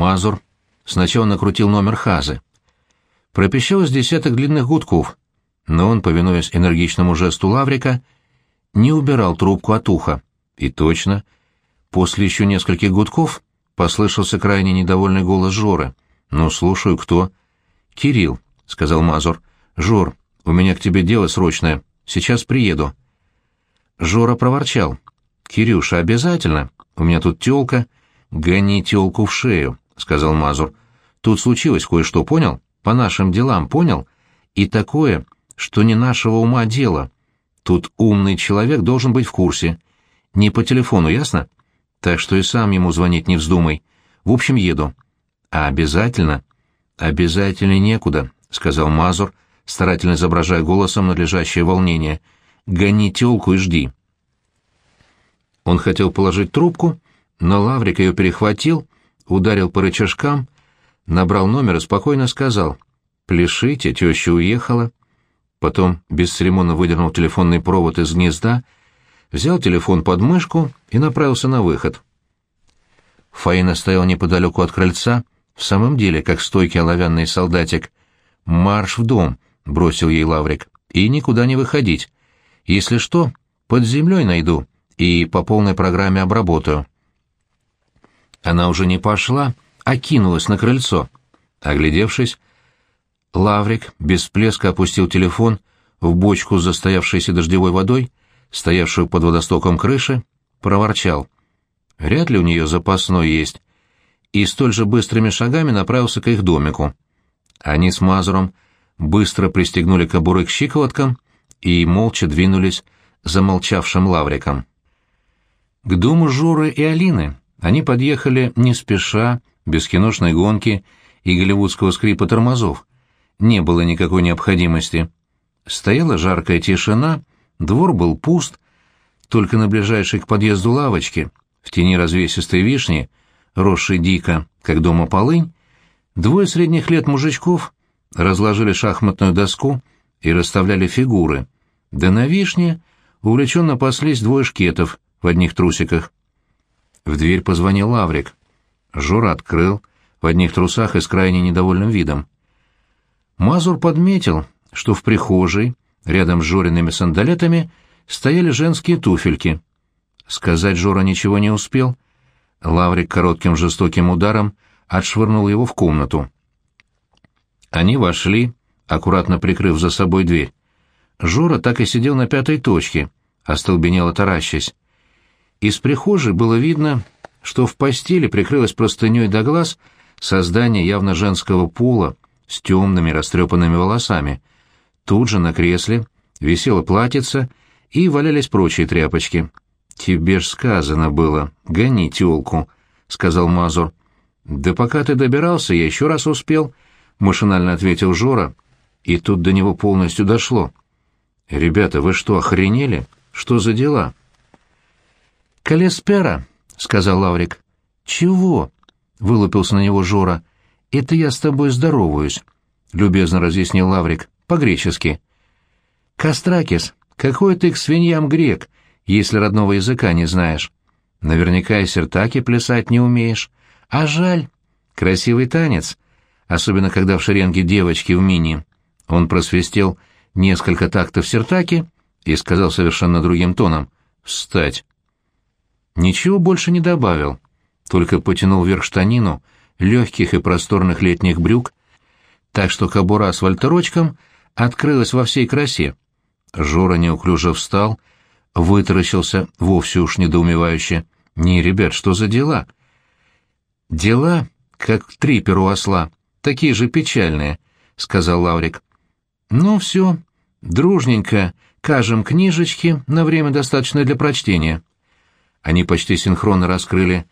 Мазур сначала накрутил номер Хазы. Пропищалось десяток длинных гудков, но он, повинуясь энергичному жесту Лаврика, не убирал трубку от уха. И точно, после еще нескольких гудков послышался крайне недовольный голос Жоры. «Ну, слушаю, кто?» «Кирилл», — сказал Мазур. «Жор, у меня к тебе дело срочное. Сейчас приеду». Жора проворчал. «Кирюша, обязательно. У меня тут тёлка». «Гони тёлку в шею», — сказал Мазур. «Тут случилось кое-что, понял? По нашим делам, понял? И такое, что не нашего ума дело. Тут умный человек должен быть в курсе. Не по телефону, ясно? Так что и сам ему звонить не вздумай. В общем, еду». «А обязательно?» «Обязательно некуда», — сказал Мазур, старательно изображая голосом надлежащее волнение. «Гони тёлку и жди». Он хотел положить трубку, но Лаврик ее перехватил, ударил по рычажкам, набрал номер и спокойно сказал «Пляшите, теща уехала». Потом бесцеремонно выдернул телефонный провод из гнезда, взял телефон под мышку и направился на выход. Фаина стоял неподалеку от крыльца, в самом деле, как стойкий оловянный солдатик. «Марш в дом», — бросил ей Лаврик, — «и никуда не выходить. Если что, под землей найду и по полной программе обработаю». Она уже не пошла, а кинулась на крыльцо. Оглядевшись, Лаврик без всплеска опустил телефон в бочку с застоявшейся дождевой водой, стоявшую под водостоком крыши, проворчал. Вряд ли у нее запасной есть. И столь же быстрыми шагами направился к их домику. Они с Мазуром быстро пристегнули кобуры к щиколоткам и молча двинулись за молчавшим Лавриком. К дому Жоры и Алины они подъехали не спеша, без киношной гонки и голливудского скрипа тормозов. Не было никакой необходимости. Стояла жаркая тишина, двор был пуст, только на ближайшей к подъезду лавочке, в тени развесистой вишни, росшей дико, как дома полынь, двое средних лет мужичков разложили шахматную доску и расставляли фигуры, да на вишне увлеченно паслись двое шкетов в одних трусиках. В дверь позвонил Лаврик. Жора открыл, в одних трусах и с крайне недовольным видом. Мазур подметил, что в прихожей, рядом с Жориными сандалетами, стояли женские туфельки. Сказать Жора ничего не успел. Лаврик коротким жестоким ударом отшвырнул его в комнату. Они вошли, аккуратно прикрыв за собой дверь. Жора так и сидел на пятой точке, остолбенело таращась. Из прихожей было видно, что в постели прикрылась простыней до глаз создание явно женского пола с темными растрепанными волосами. Тут же на кресле висело платьице и валялись прочие тряпочки. «Тебе ж сказано было, гони тёлку», — сказал Мазур. «Да пока ты добирался, я еще раз успел», — машинально ответил Жора, и тут до него полностью дошло. «Ребята, вы что, охренели? Что за дела?» «Калеспера», — сказал Лаврик. «Чего?» — вылупился на него Жора. «Это я с тобой здороваюсь», — любезно разъяснил Лаврик, по-гречески. «Кастракис, какой ты к свиньям грек, если родного языка не знаешь? Наверняка и сертаки плясать не умеешь. А жаль. Красивый танец, особенно когда в шеренге девочки в мини». Он просвистел несколько тактов сертаки и сказал совершенно другим тоном «Встать!» Ничего больше не добавил, только потянул вверх штанину легких и просторных летних брюк, так что кобура с вольтерочком открылась во всей красе. Жора неуклюже встал, вытаращился вовсе уж недоумевающе. «Не, ребят, что за дела?» «Дела, как трипер у осла, такие же печальные», — сказал Лаврик. «Ну все, дружненько кажем книжечки на время достаточное для прочтения». Они почти синхронно раскрыли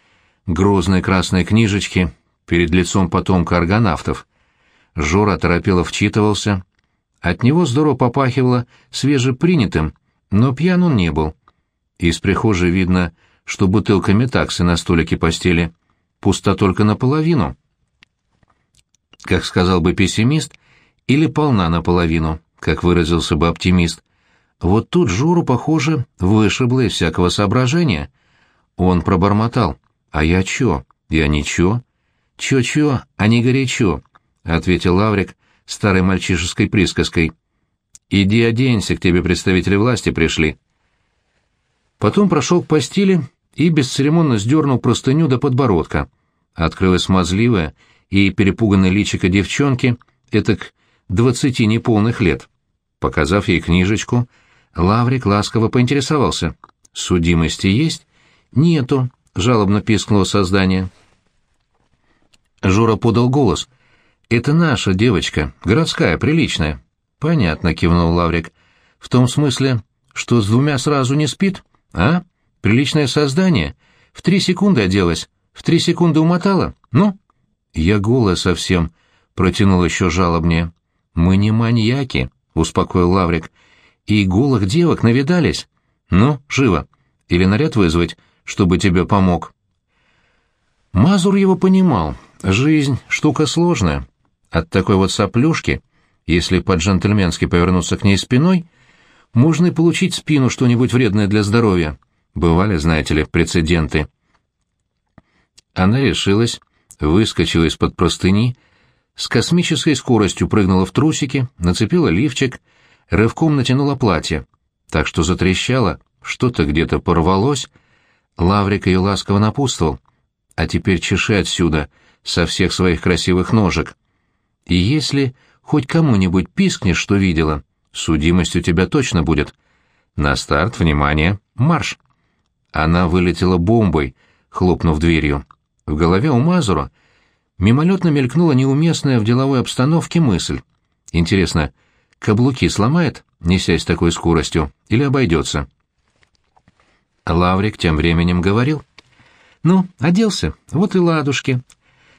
грозные красные книжечки перед лицом потомка аргонавтов. Жора торопело вчитывался. От него здорово попахивало свежепринятым, но пьян он не был. Из прихожей видно, что бутылка метаксы на столике постели пуста только наполовину. Как сказал бы пессимист, или полна наполовину, как выразился бы оптимист. Вот тут Жору, похоже, вышибло из всякого соображения. Он пробормотал. «А я чё? Я ничего. «Чё-чё, а не горячо», — ответил Лаврик старой мальчишеской присказкой. «Иди оденься, к тебе представители власти пришли». Потом прошел к постели и бесцеремонно сдернул простыню до подбородка. Открылась смазливая и перепуганная личико девчонки, этак двадцати неполных лет. Показав ей книжечку, Лаврик ласково поинтересовался. «Судимости есть?» «Нету», — жалобно пискнуло создание. Жора подал голос. «Это наша девочка, городская, приличная». «Понятно», — кивнул Лаврик. «В том смысле, что с двумя сразу не спит, а? Приличное создание. В три секунды оделась, в три секунды умотала. Ну?» «Я голая совсем», — протянул еще жалобнее. «Мы не маньяки», — успокоил Лаврик. «И голых девок навидались. Ну, живо. Или наряд вызвать, чтобы тебе помог». Мазур его понимал. Жизнь — штука сложная. От такой вот соплюшки, если по-джентльменски повернуться к ней спиной, можно и получить спину что-нибудь вредное для здоровья. Бывали, знаете ли, прецеденты. Она решилась, выскочила из-под простыни, с космической скоростью прыгнула в трусики, нацепила лифчик, рывком натянула платье, так что затрещала, что-то где-то порвалось. Лаврик ее ласково напутствовал. «А теперь чеши отсюда», — со всех своих красивых ножек. И если хоть кому-нибудь пискнешь, что видела, судимость у тебя точно будет. На старт, внимание, марш!» Она вылетела бомбой, хлопнув дверью. В голове у Мазура мимолетно мелькнула неуместная в деловой обстановке мысль. Интересно, каблуки сломает, несясь такой скоростью, или обойдется? Лаврик тем временем говорил. «Ну, оделся, вот и ладушки.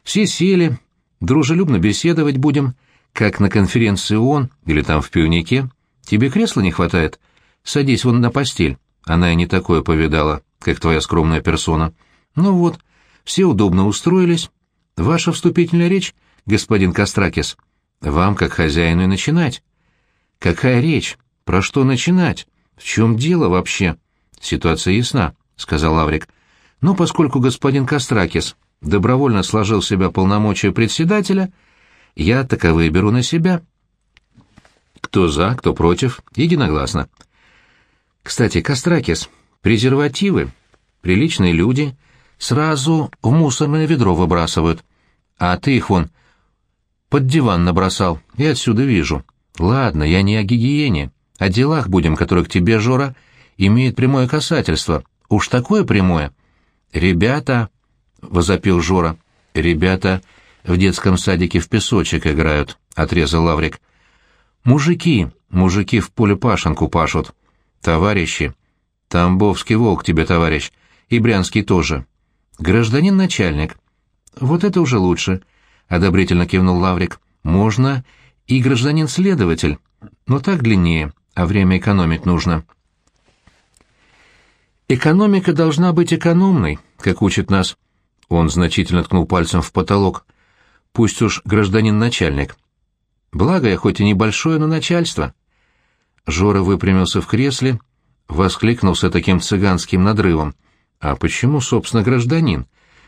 Все сели, дружелюбно беседовать будем, как на конференции ООН или там в пивнике. Тебе кресла не хватает? Садись вон на постель. Она и не такое повидала, как твоя скромная персона. Ну вот, все удобно устроились. Ваша вступительная речь, господин Костракис. Вам, как хозяину, и начинать. Какая речь? Про что начинать? В чем дело вообще? Ситуация ясна, — сказал Лаврик. Но поскольку господин Костракис добровольно сложил в себя полномочия председателя, я таковые беру на себя. Кто за, кто против, единогласно. Кстати, Костракис, презервативы, приличные люди, сразу в мусорное ведро выбрасывают. А ты их вон под диван набросал, и отсюда вижу. Ладно, я не о гигиене, о делах будем, которые к тебе, Жора, имеют прямое касательство. Уж такое прямое. Ребята, — возопил Жора. «Ребята в детском садике в песочек играют», — отрезал Лаврик. «Мужики, мужики в поле пашенку пашут. Товарищи. Тамбовский волк тебе, товарищ. И Брянский тоже. Гражданин начальник. Вот это уже лучше», — одобрительно кивнул Лаврик. «Можно и гражданин-следователь. Но так длиннее, а время экономить нужно». «Экономика должна быть экономной», как учит нас он значительно ткнул пальцем в потолок. Пусть уж гражданин-начальник. Благо я хоть и небольшое, но начальство. Жора выпрямился в кресле, воскликнул с таким цыганским надрывом. А почему, собственно, гражданин?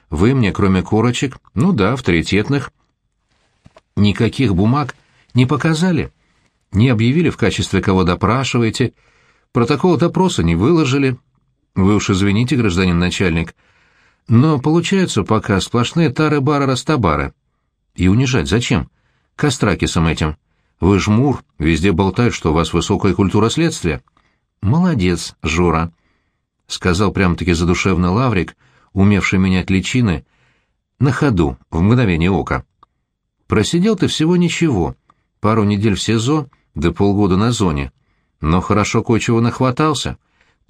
Вы мне, кроме корочек, ну да, авторитетных, никаких бумаг не показали. Не объявили в качестве кого допрашиваете, протокол допроса не выложили. Вы уж извините, гражданин начальник, — но получаются пока сплошные тары-бары-растабары. И унижать зачем? Костракисом этим. Вы жмур, везде болтают, что у вас высокая культура следствия. Молодец, Жора, — сказал прям-таки задушевно Лаврик, умевший менять личины, на ходу, в мгновение ока. Просидел ты всего ничего, пару недель в СИЗО, да полгода на зоне. Но хорошо кое-чего нахватался.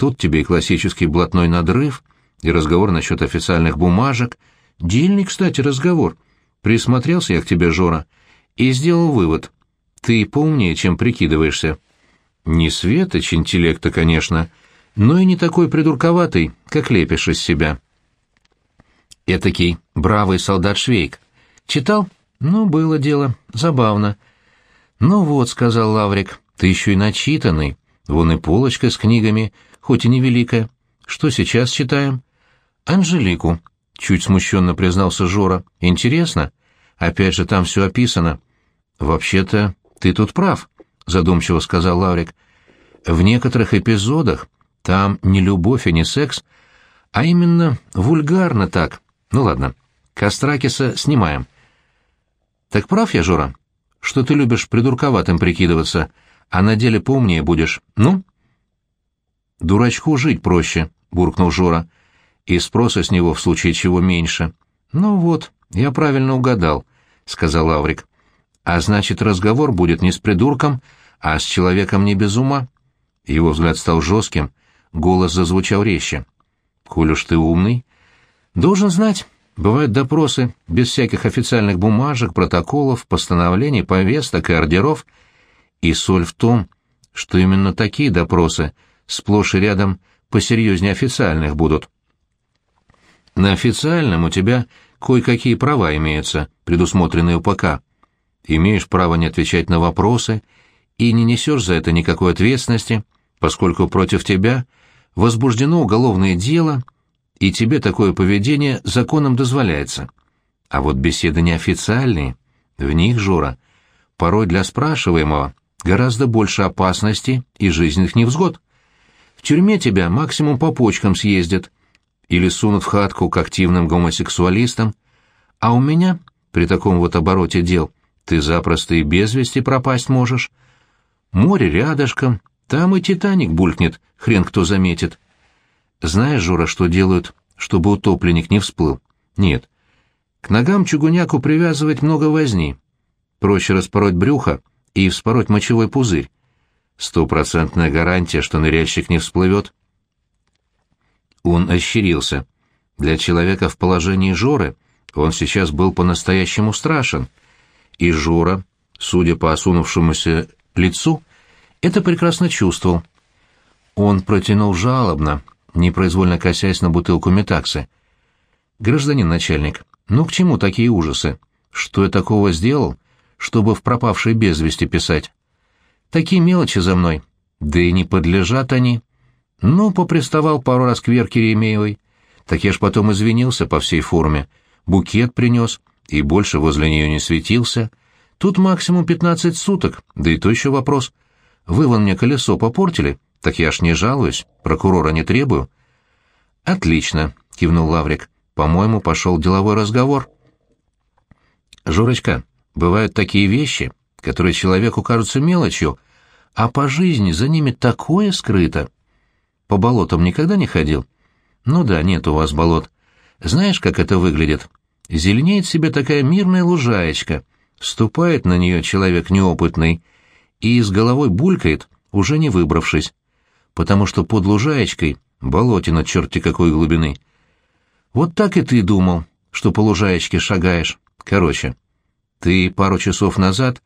Тут тебе и классический блатной надрыв, и разговор насчет официальных бумажек. Дельный, кстати, разговор. Присмотрелся я к тебе, Жора, и сделал вывод. Ты поумнее, чем прикидываешься. Не светоч интеллекта, конечно, но и не такой придурковатый, как лепишь из себя. Этакий бравый солдат Швейк. Читал? Ну, было дело. Забавно. Ну вот, — сказал Лаврик, — ты еще и начитанный. Вон и полочка с книгами, хоть и невеликая. Что сейчас читаем? Анжелику. чуть смущенно признался Жора. Интересно? Опять же, там все описано. Вообще-то, ты тут прав, задумчиво сказал Лаврик. В некоторых эпизодах там не любовь и не секс, а именно вульгарно так. Ну ладно, Костракиса снимаем. Так прав я, Жора, что ты любишь придурковатым прикидываться, а на деле поумнее будешь, ну? Дурачку жить проще, буркнул Жора, и спроса с него в случае чего меньше. Ну вот, я правильно угадал, сказал Лаврик. А значит, разговор будет не с придурком, а с человеком не без ума. Его взгляд стал жестким, голос зазвучал резче. «Коль уж ты умный, должен знать, бывают допросы без всяких официальных бумажек, протоколов, постановлений, повесток и ордеров, и соль в том, что именно такие допросы сплошь и рядом посерьезнее официальных будут. На официальном у тебя кое-какие права имеются, предусмотренные УПК. Имеешь право не отвечать на вопросы и не несешь за это никакой ответственности, поскольку против тебя возбуждено уголовное дело, и тебе такое поведение законом дозволяется. А вот беседы неофициальные, в них, Жора, порой для спрашиваемого гораздо больше опасности и жизненных невзгод. В тюрьме тебя максимум по почкам съездят или сунут в хатку к активным гомосексуалистам, а у меня, при таком вот обороте дел, ты запросто и без вести пропасть можешь. Море рядышком, там и Титаник булькнет, хрен кто заметит. Знаешь, Жора, что делают, чтобы утопленник не всплыл? Нет. К ногам чугуняку привязывать много возни. Проще распороть брюхо и вспороть мочевой пузырь. Стопроцентная гарантия, что ныряльщик не всплывет. Он ощерился. Для человека в положении Жоры он сейчас был по-настоящему страшен. И Жора, судя по осунувшемуся лицу, это прекрасно чувствовал. Он протянул жалобно, непроизвольно косясь на бутылку метаксы. «Гражданин начальник, ну к чему такие ужасы? Что я такого сделал, чтобы в пропавшей без вести писать? Такие мелочи за мной. Да и не подлежат они. Ну, поприставал пару раз к Верке Еремеевой. Так я ж потом извинился по всей форме. Букет принес, и больше возле нее не светился. Тут максимум пятнадцать суток, да и то еще вопрос. Вы вон мне колесо попортили, так я ж не жалуюсь, прокурора не требую. Отлично, кивнул Лаврик. По-моему, пошел деловой разговор. Журочка, бывают такие вещи, которые человеку кажутся мелочью, а по жизни за ними такое скрыто. По болотам никогда не ходил? Ну да, нет у вас болот. Знаешь, как это выглядит? Зеленеет себе такая мирная лужаечка, Ступает на нее человек неопытный и с головой булькает, уже не выбравшись, потому что под лужаечкой болотина черти какой глубины. Вот так и ты думал, что по лужаечке шагаешь. Короче, ты пару часов назад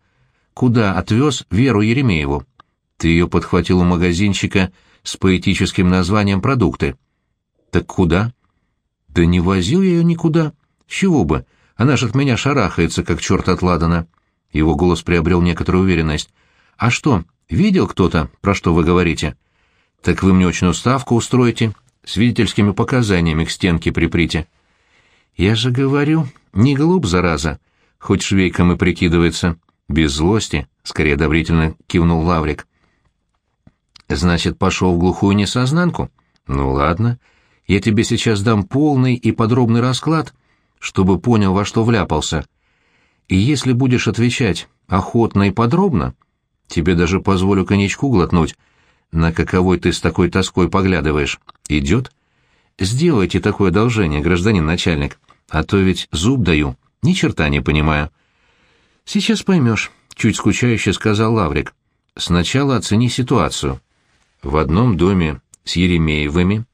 куда отвез Веру Еремееву? Ты ее подхватил у магазинчика с поэтическим названием «Продукты». Так куда? Да не возил я ее никуда. чего бы? Она же от меня шарахается, как черт от Ладана. Его голос приобрел некоторую уверенность. А что, видел кто-то, про что вы говорите? Так вы мне очную ставку устроите, свидетельскими показаниями к стенке приприте. Я же говорю, не глуп, зараза, хоть швейком и прикидывается. Без злости, скорее одобрительно кивнул Лаврик. Значит, пошел в глухую несознанку? Ну ладно, я тебе сейчас дам полный и подробный расклад — чтобы понял, во что вляпался. И если будешь отвечать охотно и подробно, тебе даже позволю коньячку глотнуть, на каковой ты с такой тоской поглядываешь. Идет? Сделайте такое одолжение, гражданин начальник, а то ведь зуб даю, ни черта не понимаю. Сейчас поймешь, — чуть скучающе сказал Лаврик. Сначала оцени ситуацию. В одном доме с Еремеевыми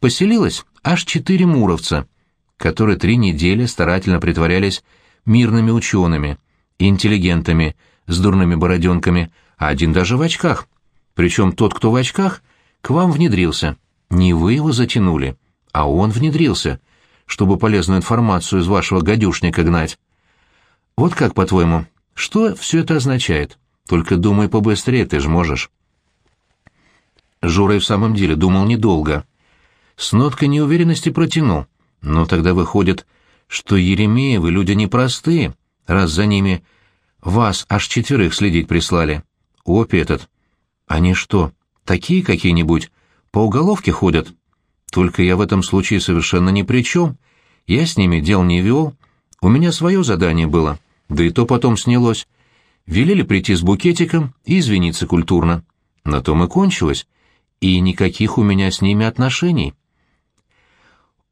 поселилась аж четыре муровца, которые три недели старательно притворялись мирными учеными, интеллигентами, с дурными бороденками, а один даже в очках. Причем тот, кто в очках, к вам внедрился. Не вы его затянули, а он внедрился, чтобы полезную информацию из вашего гадюшника гнать. Вот как, по-твоему, что все это означает? Только думай побыстрее, ты ж можешь. Жура в самом деле думал недолго — с ноткой неуверенности протянул. «Но тогда выходит, что Еремеевы люди непростые, раз за ними вас аж четверых следить прислали. Опи этот. Они что, такие какие-нибудь? По уголовке ходят? Только я в этом случае совершенно ни при чем. Я с ними дел не вел. У меня свое задание было, да и то потом снялось. Велели прийти с букетиком и извиниться культурно. На том и кончилось. И никаких у меня с ними отношений.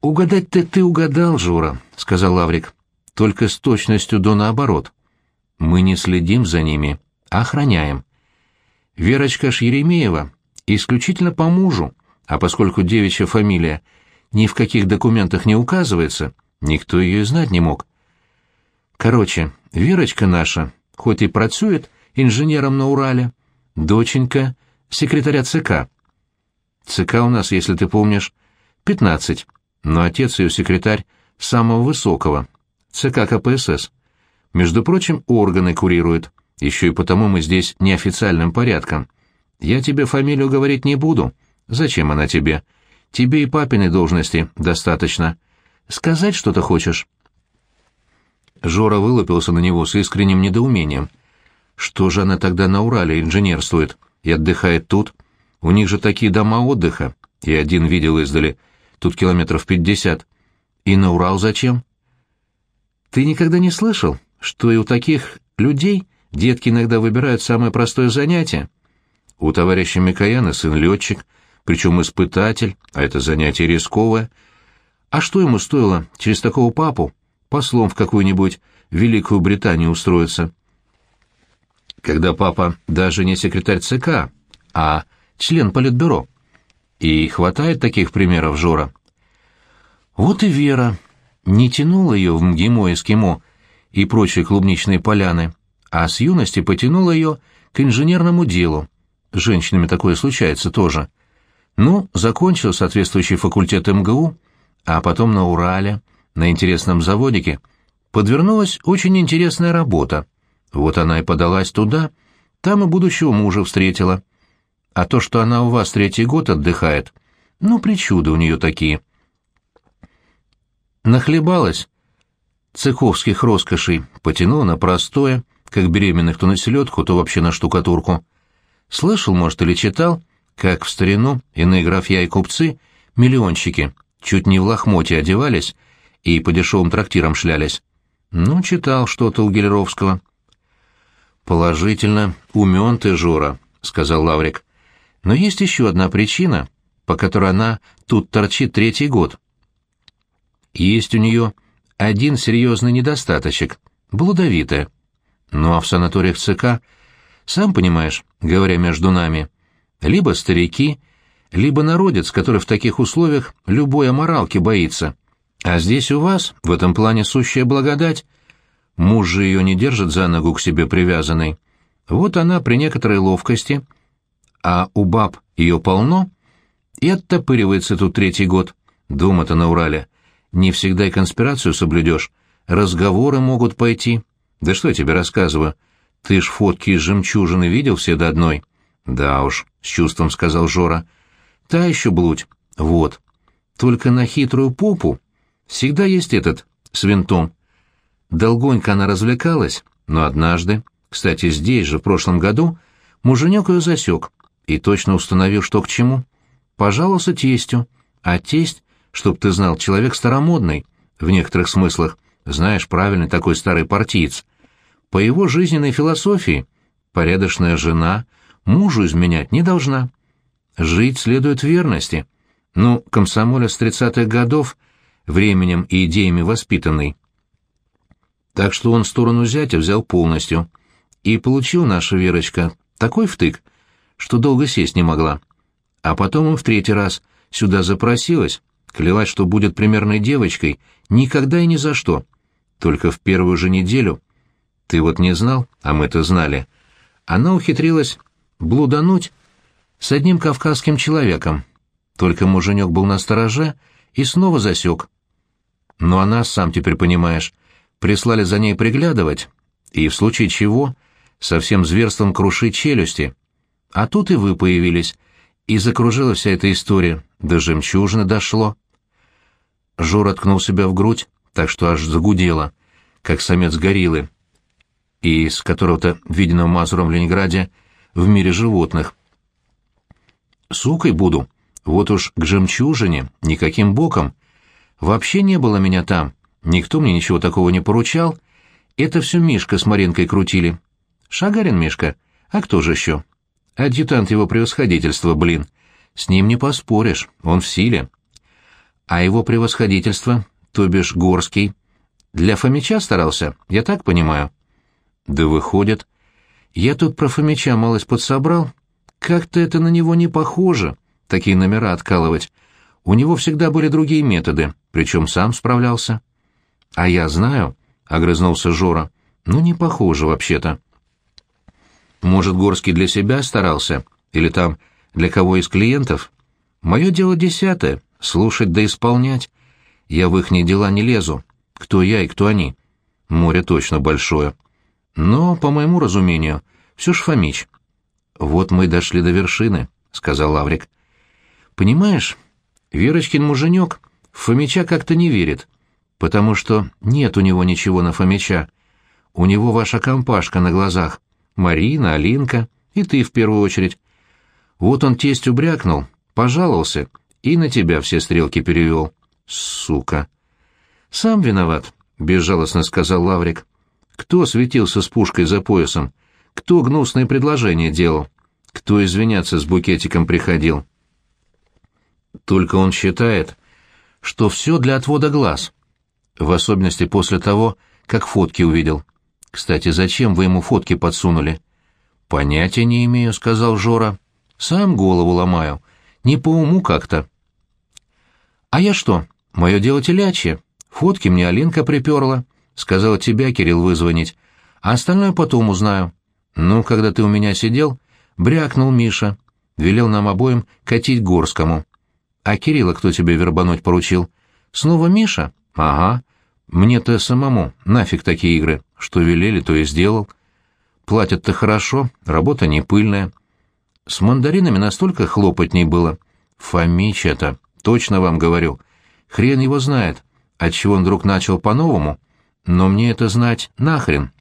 «Угадать-то ты угадал, Жура», — сказал Лаврик. «Только с точностью до наоборот. Мы не следим за ними, а охраняем. Верочка Шеремеева исключительно по мужу, а поскольку девичья фамилия ни в каких документах не указывается, никто ее и знать не мог. Короче, Верочка наша, хоть и працует инженером на Урале, доченька секретаря ЦК. ЦК у нас, если ты помнишь, пятнадцать, но отец ее секретарь самого высокого, ЦК КПСС. Между прочим, органы курирует. Еще и потому мы здесь неофициальным порядком. Я тебе фамилию говорить не буду. Зачем она тебе? Тебе и папиной должности достаточно. Сказать что-то хочешь?» Жора вылупился на него с искренним недоумением. «Что же она тогда на Урале инженерствует и отдыхает тут? У них же такие дома отдыха. Я один видел издали. Тут километров пятьдесят. И на Урал зачем?» «Ты никогда не слышал?» что и у таких людей детки иногда выбирают самое простое занятие. У товарища Микояна сын летчик, причем испытатель, а это занятие рисковое. А что ему стоило через такого папу послом в какую-нибудь Великую Британию устроиться? Когда папа даже не секретарь ЦК, а член политбюро. И хватает таких примеров, Жора. Вот и Вера. Не тянула ее в МГИМО-эскимо, и прочие клубничные поляны, а с юности потянуло ее к инженерному делу. С женщинами такое случается тоже. Ну, закончил соответствующий факультет МГУ, а потом на Урале, на интересном заводике, подвернулась очень интересная работа. Вот она и подалась туда, там и будущего мужа встретила. А то, что она у вас третий год отдыхает, ну, причуды у нее такие. Нахлебалась цеховских роскошей, потянула на простое, как беременных то на селедку, то вообще на штукатурку. Слышал, может, или читал, как в старину иные графья и купцы, миллионщики, чуть не в лохмоте одевались и по дешевым трактирам шлялись. Ну, читал что-то у Гелеровского. «Положительно, умен ты, Жора», — сказал Лаврик. «Но есть еще одна причина, по которой она тут торчит третий год. Есть у нее один серьезный недостаточек — блудовитая. Ну а в санаториях ЦК, сам понимаешь, говоря между нами, либо старики, либо народец, который в таких условиях любой аморалки боится. А здесь у вас, в этом плане, сущая благодать. Муж же ее не держит за ногу к себе привязанной. Вот она при некоторой ловкости, а у баб ее полно, и оттопыривается тут третий год. Дома-то на Урале не всегда и конспирацию соблюдешь. Разговоры могут пойти. Да что я тебе рассказываю? Ты ж фотки из жемчужины видел все до одной? Да уж, с чувством сказал Жора. Та еще блудь. Вот. Только на хитрую попу всегда есть этот, с винтом. Долгонько она развлекалась, но однажды, кстати, здесь же, в прошлом году, муженек ее засек и точно установил, что к чему. Пожаловался тестю, а тесть Чтоб ты знал, человек старомодный, в некоторых смыслах, знаешь, правильный такой старый партиец. По его жизненной философии порядочная жена мужу изменять не должна. Жить следует верности. Ну, комсомоля с тридцатых годов, временем и идеями воспитанный. Так что он сторону зятя взял полностью. И получил наша Верочка такой втык, что долго сесть не могла. А потом и в третий раз сюда запросилась, Клялась, что будет примерной девочкой, никогда и ни за что. Только в первую же неделю. Ты вот не знал, а мы-то знали. Она ухитрилась блудануть с одним кавказским человеком. Только муженек был на стороже и снова засек. Ну а нас, сам теперь понимаешь, прислали за ней приглядывать, и в случае чего со всем зверством крушить челюсти. А тут и вы появились, И закружила вся эта история, до жемчужины дошло. Жора ткнул себя в грудь, так что аж загудело, как самец гориллы, и из которого-то виденного Мазуром в Ленинграде в мире животных. Сукой буду, вот уж к жемчужине, никаким боком. Вообще не было меня там, никто мне ничего такого не поручал. Это все Мишка с Маринкой крутили. Шагарин Мишка, а кто же еще? Адъютант его превосходительства, блин. С ним не поспоришь, он в силе. А его превосходительство, то бишь Горский, для Фомича старался, я так понимаю? Да выходит. Я тут про Фомича малость подсобрал. Как-то это на него не похоже, такие номера откалывать. У него всегда были другие методы, причем сам справлялся. А я знаю, — огрызнулся Жора, — ну не похоже вообще-то. Может, Горский для себя старался? Или там для кого из клиентов? Мое дело десятое — слушать да исполнять. Я в ихние дела не лезу. Кто я и кто они? Море точно большое. Но, по моему разумению, все ж Фомич. Вот мы дошли до вершины, — сказал Лаврик. Понимаешь, Верочкин муженек Фомича как-то не верит, потому что нет у него ничего на Фомича. У него ваша компашка на глазах. Марина, Алинка и ты в первую очередь. Вот он тестью брякнул, пожаловался и на тебя все стрелки перевел. Сука. Сам виноват, безжалостно сказал Лаврик. Кто светился с пушкой за поясом? Кто гнусные предложения делал? Кто извиняться с букетиком приходил? Только он считает, что все для отвода глаз. В особенности после того, как фотки увидел. Кстати, зачем вы ему фотки подсунули? Понятия не имею, сказал Жора. Сам голову ломаю. Не по уму как-то. А я что? Мое дело телячье. Фотки мне Алинка приперла. Сказала тебя, Кирилл, вызвонить. А остальное потом узнаю. Ну, когда ты у меня сидел, брякнул Миша. Велел нам обоим катить Горскому. А Кирилла кто тебе вербануть поручил? Снова Миша? Ага. Мне-то самому нафиг такие игры. Что велели, то и сделал. Платят-то хорошо, работа не пыльная. С мандаринами настолько хлопотней было. Фомич это, точно вам говорю. Хрен его знает, отчего он вдруг начал по-новому. Но мне это знать нахрен.